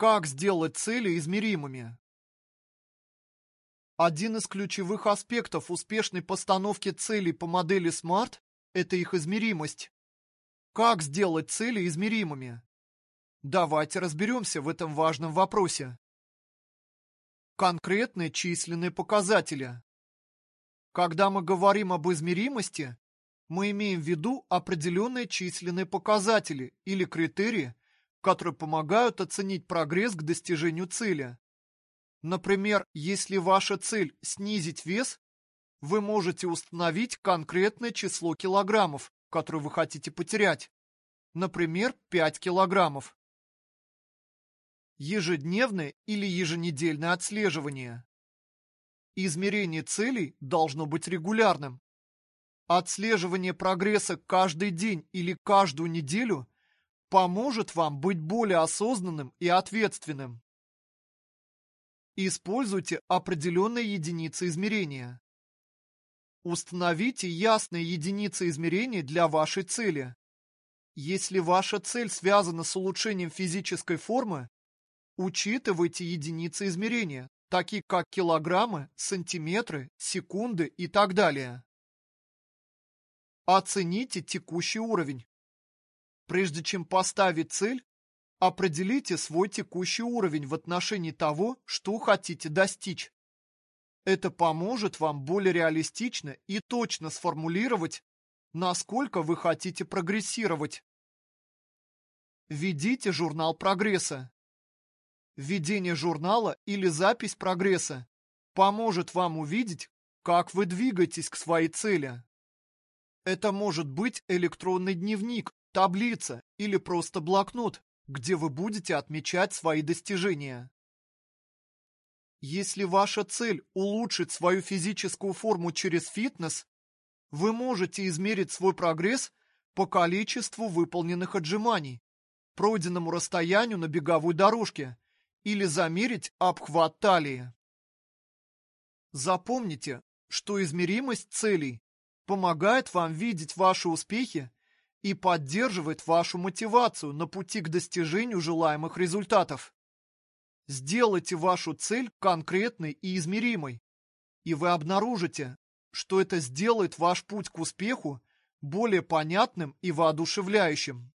Как сделать цели измеримыми? Один из ключевых аспектов успешной постановки целей по модели SMART – это их измеримость. Как сделать цели измеримыми? Давайте разберемся в этом важном вопросе. Конкретные численные показатели. Когда мы говорим об измеримости, мы имеем в виду определенные численные показатели или критерии, которые помогают оценить прогресс к достижению цели. Например, если ваша цель – снизить вес, вы можете установить конкретное число килограммов, которые вы хотите потерять. Например, 5 килограммов. Ежедневное или еженедельное отслеживание. Измерение целей должно быть регулярным. Отслеживание прогресса каждый день или каждую неделю поможет вам быть более осознанным и ответственным. Используйте определенные единицы измерения. Установите ясные единицы измерения для вашей цели. Если ваша цель связана с улучшением физической формы, учитывайте единицы измерения, такие как килограммы, сантиметры, секунды и так далее. Оцените текущий уровень. Прежде чем поставить цель, определите свой текущий уровень в отношении того, что хотите достичь. Это поможет вам более реалистично и точно сформулировать, насколько вы хотите прогрессировать. Ведите журнал прогресса. Введение журнала или запись прогресса поможет вам увидеть, как вы двигаетесь к своей цели. Это может быть электронный дневник, таблица или просто блокнот, где вы будете отмечать свои достижения. Если ваша цель улучшить свою физическую форму через фитнес, вы можете измерить свой прогресс по количеству выполненных отжиманий, пройденному расстоянию на беговой дорожке или замерить обхват талии. Запомните, что измеримость целей помогает вам видеть ваши успехи и поддерживает вашу мотивацию на пути к достижению желаемых результатов. Сделайте вашу цель конкретной и измеримой, и вы обнаружите, что это сделает ваш путь к успеху более понятным и воодушевляющим.